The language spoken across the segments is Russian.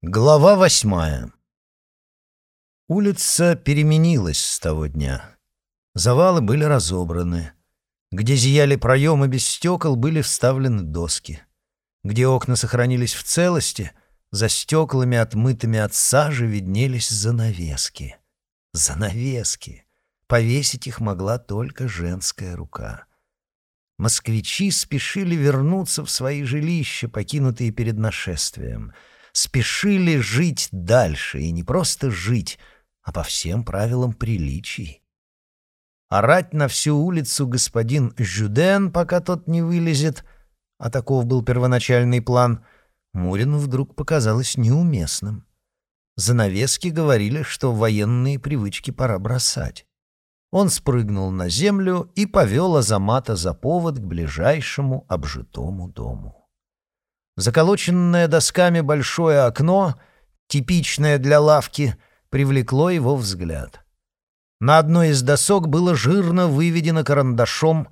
Глава восьмая Улица переменилась с того дня. Завалы были разобраны. Где зияли проемы без стекол, были вставлены доски. Где окна сохранились в целости, за стеклами, отмытыми от сажи, виднелись занавески. Занавески! Повесить их могла только женская рука. Москвичи спешили вернуться в свои жилища, покинутые перед нашествием — спешили жить дальше, и не просто жить, а по всем правилам приличий. Орать на всю улицу господин Жюден, пока тот не вылезет, а таков был первоначальный план, Мурину вдруг показалось неуместным. Занавески говорили, что военные привычки пора бросать. Он спрыгнул на землю и повел Азамата за повод к ближайшему обжитому дому. Заколоченное досками большое окно, типичное для лавки, привлекло его взгляд. На одной из досок было жирно выведено карандашом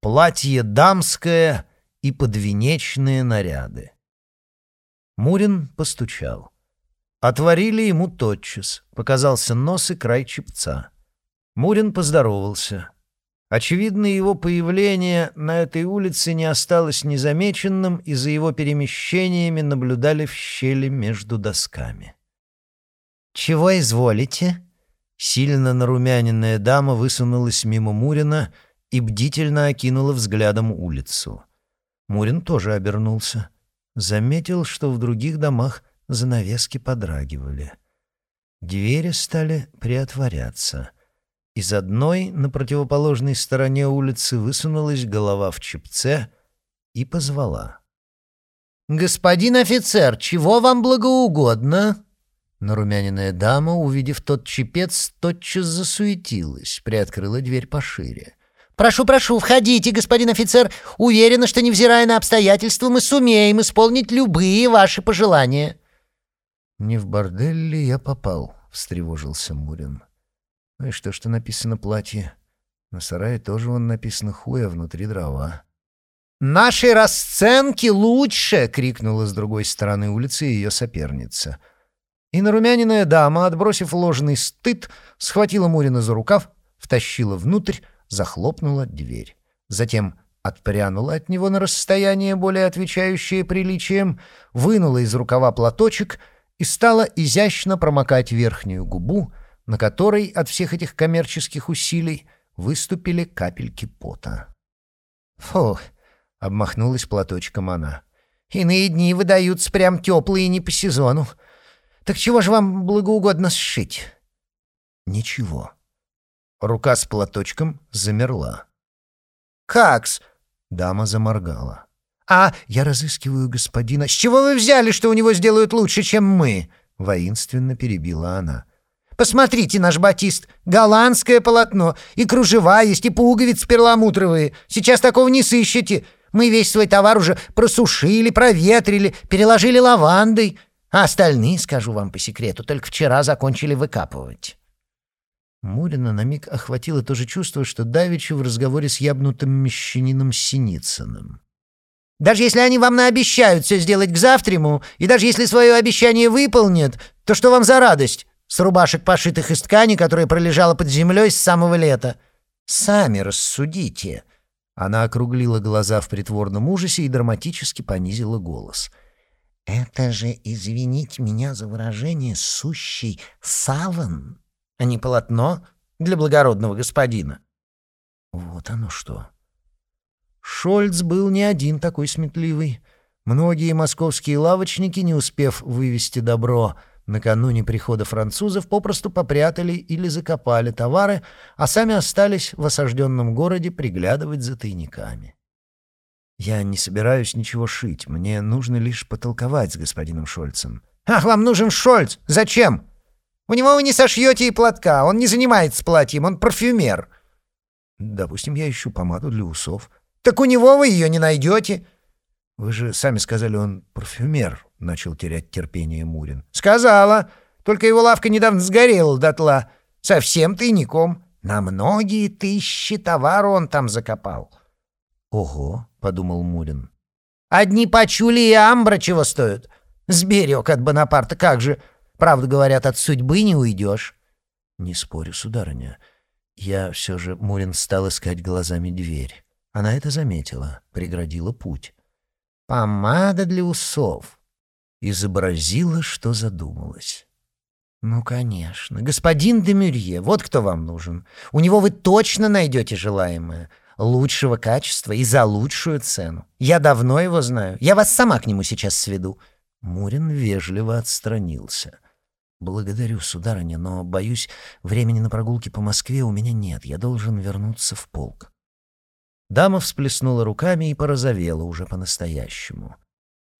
«Платье дамское» и «Подвенечные наряды». Мурин постучал. Отворили ему тотчас. Показался нос и край чепца. Мурин поздоровался. Очевидно, его появление на этой улице не осталось незамеченным, и за его перемещениями наблюдали в щели между досками. «Чего изволите?» Сильно нарумяненная дама высунулась мимо Мурина и бдительно окинула взглядом улицу. Мурин тоже обернулся. Заметил, что в других домах занавески подрагивали. Двери стали приотворяться — из одной на противоположной стороне улицы высунулась голова в чепце и позвала. «Господин офицер, чего вам благоугодно?» Нарумяненная дама, увидев тот чепец, тотчас засуетилась, приоткрыла дверь пошире. «Прошу, прошу, входите, господин офицер. Уверена, что, невзирая на обстоятельства, мы сумеем исполнить любые ваши пожелания». «Не в бордель ли я попал?» — встревожился Мурин. Ну и что, что написано платье? На сарае тоже вон написано хуя, внутри дрова. «Наши расценки лучше!» — крикнула с другой стороны улицы ее соперница. И нарумяненная дама, отбросив ложный стыд, схватила Мурина за рукав, втащила внутрь, захлопнула дверь. Затем отпрянула от него на расстояние, более отвечающее приличием, вынула из рукава платочек и стала изящно промокать верхнюю губу, на которой от всех этих коммерческих усилий выступили капельки пота. «Фу!» — обмахнулась платочком она. «Иные дни выдаются прям теплые не по сезону. Так чего же вам благоугодно сшить?» «Ничего». Рука с платочком замерла. «Как-с?» — дама заморгала. «А, я разыскиваю господина. С чего вы взяли, что у него сделают лучше, чем мы?» — воинственно перебила она. Посмотрите, наш батист, голландское полотно, и кружева есть, и пуговицы перламутровые. Сейчас такого не сыщете. Мы весь свой товар уже просушили, проветрили, переложили лавандой, а остальные, скажу вам по секрету, только вчера закончили выкапывать». Мурина на миг охватило то же чувство, что давеча в разговоре с ябнутым мещанином Синицыным. «Даже если они вам наобещают все сделать к завтраму, и даже если свое обещание выполнят, то что вам за радость? С рубашек, пошитых из ткани, которая пролежала под землей с самого лета. Сами рассудите». Она округлила глаза в притворном ужасе и драматически понизила голос. «Это же, извините меня за выражение, сущий саван, а не полотно для благородного господина». Вот оно что. Шольц был не один такой сметливый. Многие московские лавочники, не успев вывести добро, — Накануне прихода французов попросту попрятали или закопали товары, а сами остались в осажденном городе приглядывать за тайниками. «Я не собираюсь ничего шить. Мне нужно лишь потолковать с господином Шольцем». «Ах, вам нужен Шольц! Зачем? У него вы не сошьете и платка. Он не занимается платьем, он парфюмер». «Допустим, я ищу помаду для усов». «Так у него вы ее не найдете». «Вы же сами сказали, он парфюмер», — начал терять терпение Мурин. «Сказала. Только его лавка недавно сгорела дотла. Совсем тайником. На многие тысячи товару он там закопал». «Ого», — подумал Мурин. «Одни пачули и амбра чего стоят. Сберег от Бонапарта, как же? Правда, говорят, от судьбы не уйдешь. Не спорю, сударыня. Я все же, Мурин стал искать глазами дверь. Она это заметила, преградила путь. Помада для усов. Изобразила, что задумалась. «Ну, конечно. Господин Демюрье, вот кто вам нужен. У него вы точно найдете желаемое. Лучшего качества и за лучшую цену. Я давно его знаю. Я вас сама к нему сейчас сведу». Мурин вежливо отстранился. «Благодарю, сударыня, но, боюсь, времени на прогулки по Москве у меня нет. Я должен вернуться в полк». Дама всплеснула руками и порозовела уже по-настоящему.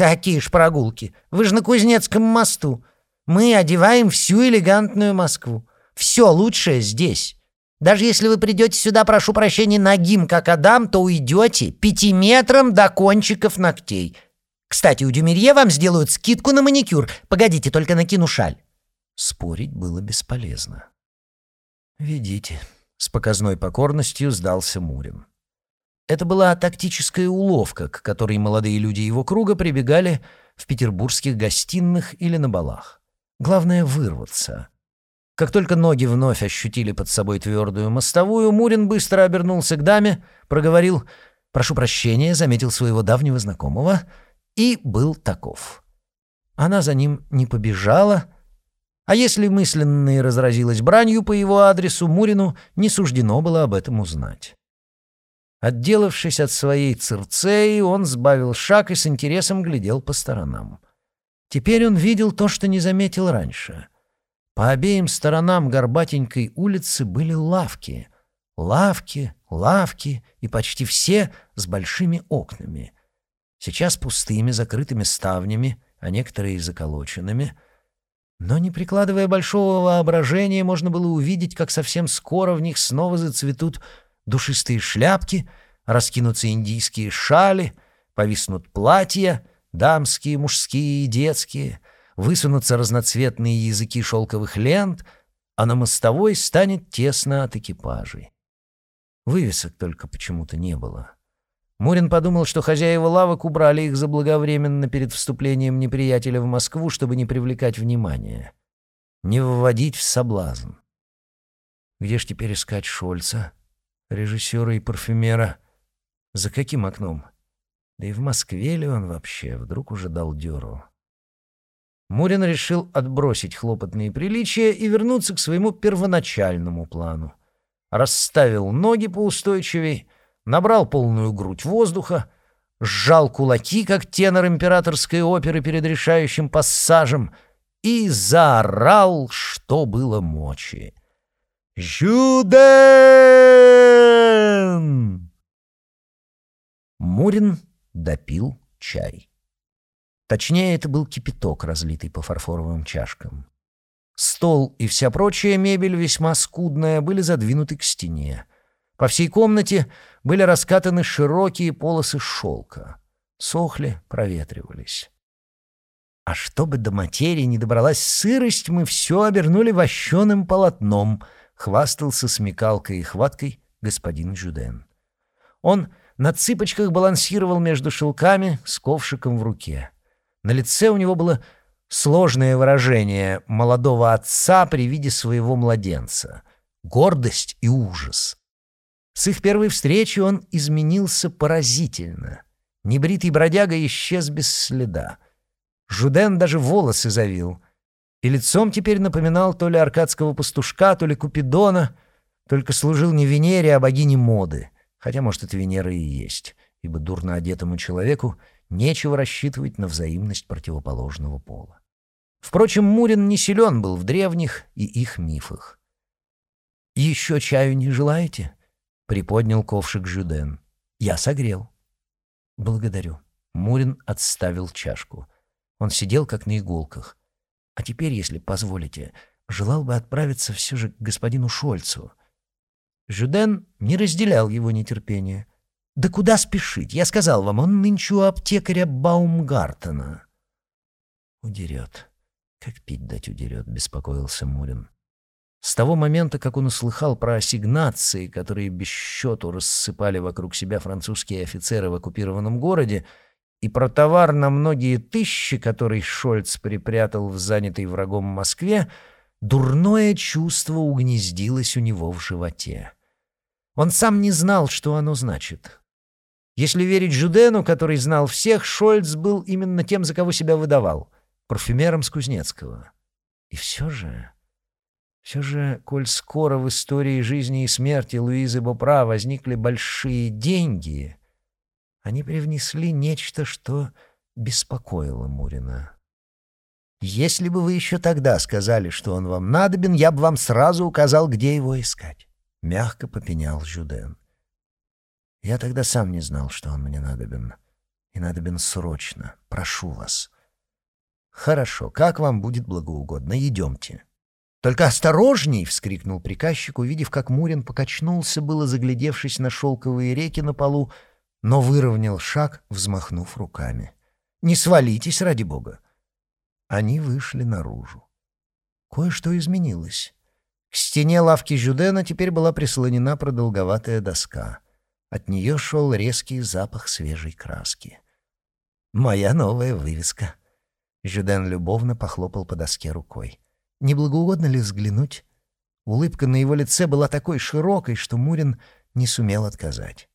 «Какие ж прогулки! Вы же на Кузнецком мосту! Мы одеваем всю элегантную Москву. Все лучшее здесь. Даже если вы придете сюда, прошу прощения, нагим, как Адам, то уйдете пятиметром до кончиков ногтей. Кстати, у Дюмерье вам сделают скидку на маникюр. Погодите, только накину шаль». Спорить было бесполезно. «Ведите», — с показной покорностью сдался Мурин. Это была тактическая уловка, к которой молодые люди его круга прибегали в петербургских гостиных или на балах. Главное — вырваться. Как только ноги вновь ощутили под собой твердую мостовую, Мурин быстро обернулся к даме, проговорил «Прошу прощения», заметил своего давнего знакомого и был таков. Она за ним не побежала, а если мысленно и разразилась бранью по его адресу, Мурину не суждено было об этом узнать. Отделавшись от своей цирцеи, он сбавил шаг и с интересом глядел по сторонам. Теперь он видел то, что не заметил раньше. По обеим сторонам горбатенькой улицы были лавки. Лавки, лавки, и почти все с большими окнами. Сейчас пустыми, закрытыми ставнями, а некоторые и заколоченными. Но, не прикладывая большого воображения, можно было увидеть, как совсем скоро в них снова зацветут душистые шляпки, раскинутся индийские шали, повиснут платья — дамские, мужские и детские, высунутся разноцветные языки шелковых лент, а на мостовой станет тесно от экипажей. Вывесок только почему-то не было. Мурин подумал, что хозяева лавок убрали их заблаговременно перед вступлением неприятеля в Москву, чтобы не привлекать внимания, не вводить в соблазн. Где ж теперь искать Шольца, режиссера и парфюмера? За каким окном? Да и в Москве ли он вообще? Вдруг уже дал дёру. Мурин решил отбросить хлопотные приличия и вернуться к своему первоначальному плану. Расставил ноги поустойчивей, набрал полную грудь воздуха, сжал кулаки, как тенор императорской оперы перед решающим пассажем, и заорал, что было мочи. «Жюден!» Мурин допил чай. Точнее, это был кипяток, разлитый по фарфоровым чашкам. Стол и вся прочая мебель, весьма скудная, были задвинуты к стене. По всей комнате были раскатаны широкие полосы шелка. Сохли, проветривались. А чтобы до материи не добралась сырость, мы все обернули вощеным полотном, хвастался смекалкой и хваткой господин Жюден. Он на цыпочках балансировал между шелками с ковшиком в руке. На лице у него было сложное выражение молодого отца при виде своего младенца. Гордость и ужас. С их первой встречи он изменился поразительно. Небритый бродяга исчез без следа. Жуден даже волосы завил. И лицом теперь напоминал то ли аркадского пастушка, то ли Купидона, только служил не Венере, а богине моды — Хотя, может, это Венера и есть, ибо дурно одетому человеку нечего рассчитывать на взаимность противоположного пола. Впрочем, Мурин не силен был в древних и их мифах. «Еще чаю не желаете?» — приподнял ковшик Жюден. «Я согрел». «Благодарю». Мурин отставил чашку. Он сидел как на иголках. «А теперь, если позволите, желал бы отправиться все же к господину Шольцу. Жюден не разделял его нетерпения. «Да куда спешить? Я сказал вам, он нынче у аптекаря Баумгартена». «Удерет. Как пить дать удерет», — беспокоился Мурин. С того момента, как он услыхал про ассигнации, которые без счету рассыпали вокруг себя французские офицеры в оккупированном городе, и про товар на многие тысячи, который Шольц припрятал в занятой врагом Москве, дурное чувство угнездилось у него в животе. Он сам не знал, что оно значит. Если верить Жудену, который знал всех, Шольц был именно тем, за кого себя выдавал — парфюмером с Кузнецкого. И все же... Все же, коль скоро в истории жизни и смерти Луизы Бопра возникли большие деньги, они привнесли нечто, что беспокоило Мурина. «Если бы вы еще тогда сказали, что он вам надобен, я бы вам сразу указал, где его искать», — мягко попенял Жюден. «Я тогда сам не знал, что он мне надобен. И надобен срочно. Прошу вас». «Хорошо, как вам будет благоугодно. Идемте». «Только осторожней!» — вскрикнул приказчик, увидев, как Мурин покачнулся, было заглядевшись на шелковые реки на полу, но выровнял шаг, взмахнув руками. «Не свалитесь, ради бога!» Они вышли наружу. Кое-что изменилось. К стене лавки Жюдена теперь была прислонена продолговатая доска. От нее шел резкий запах свежей краски. «Моя новая вывеска!» Жюден любовно похлопал по доске рукой. «Не благоугодно ли взглянуть?» Улыбка на его лице была такой широкой, что Мурин не сумел отказать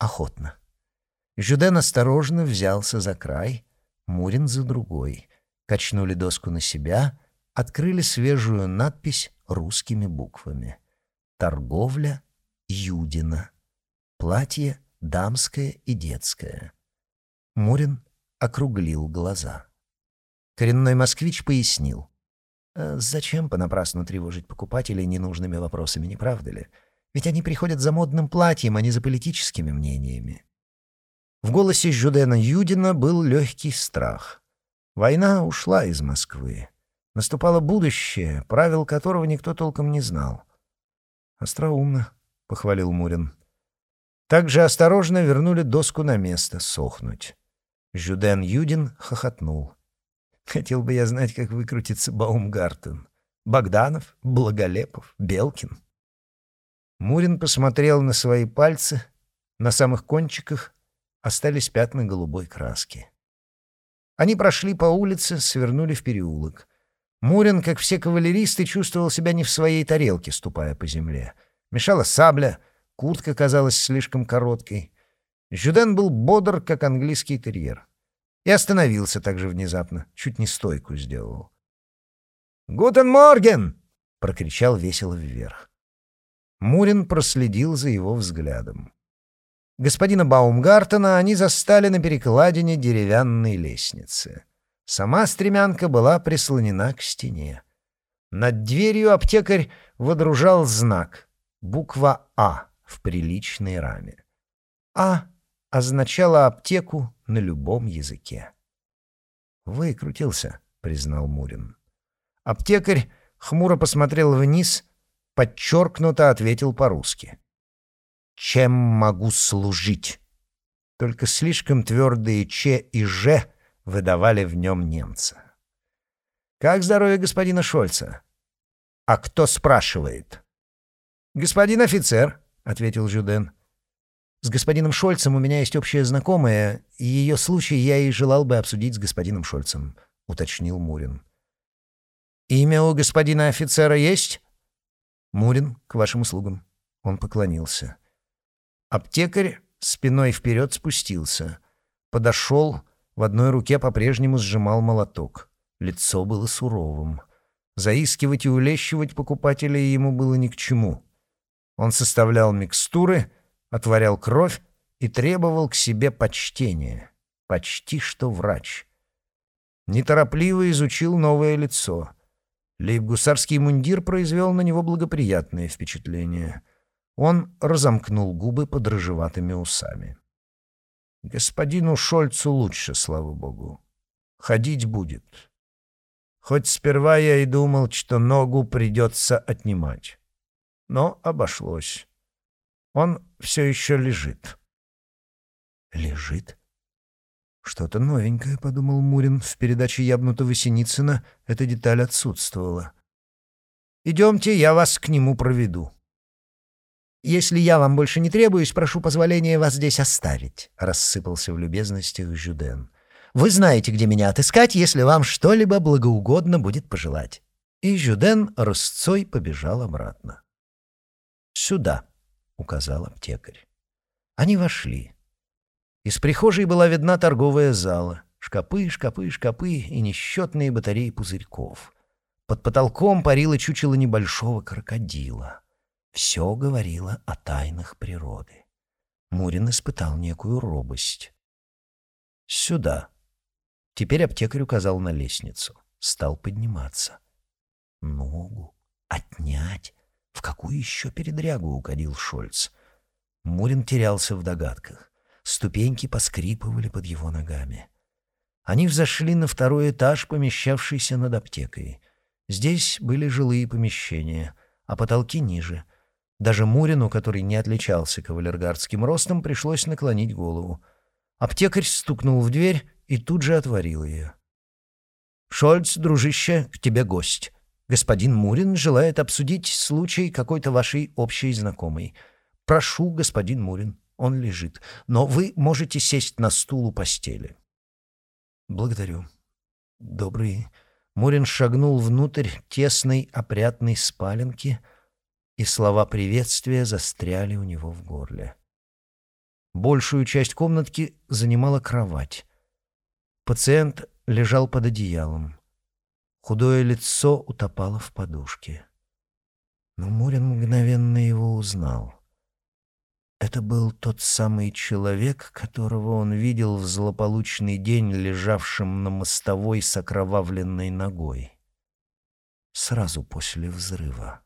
охотно. Жюден осторожно взялся за край, Мурин за другой. Качнули доску на себя, открыли свежую надпись русскими буквами. «Торговля Юдина. Платье дамское и детское». Мурин округлил глаза. Коренной москвич пояснил. «Э, «Зачем понапрасну тревожить покупателей ненужными вопросами, не правда ли?» Ведь они приходят за модным платьем, а не за политическими мнениями. В голосе Жюдена Юдина был легкий страх. Война ушла из Москвы. Наступало будущее, правил которого никто толком не знал. «Остроумно», — похвалил Мурин. Также осторожно вернули доску на место, сохнуть. Жюден Юдин хохотнул. «Хотел бы я знать, как выкрутится Баумгартен. Богданов, Благолепов, Белкин». Мурин посмотрел на свои пальцы. На самых кончиках остались пятна голубой краски. Они прошли по улице, свернули в переулок. Мурин, как все кавалеристы, чувствовал себя не в своей тарелке, ступая по земле. Мешала сабля, куртка казалась слишком короткой. Жюден был бодр, как английский терьер. И остановился так же внезапно, чуть не стойку сделал. «Guten Morgen!» — прокричал весело вверх. Мурин проследил за его взглядом. Господина Баумгартена они застали на перекладине деревянной лестницы. Сама стремянка была прислонена к стене. Над дверью аптекарь водружал знак — буква «А» в приличной раме. «А» означала аптеку на любом языке. «Выкрутился», — признал Мурин. Аптекарь хмуро посмотрел вниз подчеркнуто ответил по-русски. «Чем могу служить?» Только слишком твердые «че» и «же» выдавали в нем немца. «Как здоровье господина Шольца?» «А кто спрашивает?» «Господин офицер», — ответил Жюден. «С господином Шольцем у меня есть общая знакомая, и ее случай я и желал бы обсудить с господином Шольцем», — уточнил Мурин. «Имя у господина офицера есть?» «Мурин, к вашим услугам». Он поклонился. Аптекарь спиной вперед спустился. Подошел, в одной руке по-прежнему сжимал молоток. Лицо было суровым. Заискивать и улещивать покупателей ему было ни к чему. Он составлял микстуры, отворял кровь и требовал к себе почтения. Почти что врач. Неторопливо изучил новое лицо — Лейб-гусарский мундир произвел на него благоприятное впечатление. Он разомкнул губы под рыжеватыми усами. «Господину Шольцу лучше, слава богу. Ходить будет. Хоть сперва я и думал, что ногу придется отнимать. Но обошлось. Он все еще лежит». «Лежит?» «Что-то новенькое», — подумал Мурин. В передаче ябнутого Синицына эта деталь отсутствовала. «Идемте, я вас к нему проведу». «Если я вам больше не требуюсь, прошу позволения вас здесь оставить», — рассыпался в любезностях Жюден. «Вы знаете, где меня отыскать, если вам что-либо благоугодно будет пожелать». И Жюден рысцой побежал обратно. «Сюда», — указал аптекарь. Они вошли. Из прихожей была видна торговая зала. Шкапы, шкапы, шкапы и несчетные батареи пузырьков. Под потолком парило чучело небольшого крокодила. Все говорило о тайнах природы. Мурин испытал некую робость. «Сюда». Теперь аптекарь указал на лестницу. Стал подниматься. «Ногу? Отнять? В какую еще передрягу угодил Шольц?» Мурин терялся в догадках. Ступеньки поскрипывали под его ногами. Они взошли на второй этаж, помещавшийся над аптекой. Здесь были жилые помещения, а потолки ниже. Даже Мурину, который не отличался кавалергардским ростом, пришлось наклонить голову. Аптекарь стукнул в дверь и тут же отворил ее. «Шольц, дружище, к тебе гость. Господин Мурин желает обсудить случай какой-то вашей общей знакомой. Прошу, господин Мурин, он лежит, но вы можете сесть на стул у постели». «Благодарю. Добрый...» Мурин шагнул внутрь тесной опрятной спаленки, и слова приветствия застряли у него в горле. Большую часть комнатки занимала кровать. Пациент лежал под одеялом. Худое лицо утопало в подушке. Но Мурин мгновенно его узнал. Это был тот самый человек, которого он видел в злополучный день, лежавшим на мостовой с окровавленной ногой. Сразу после взрыва.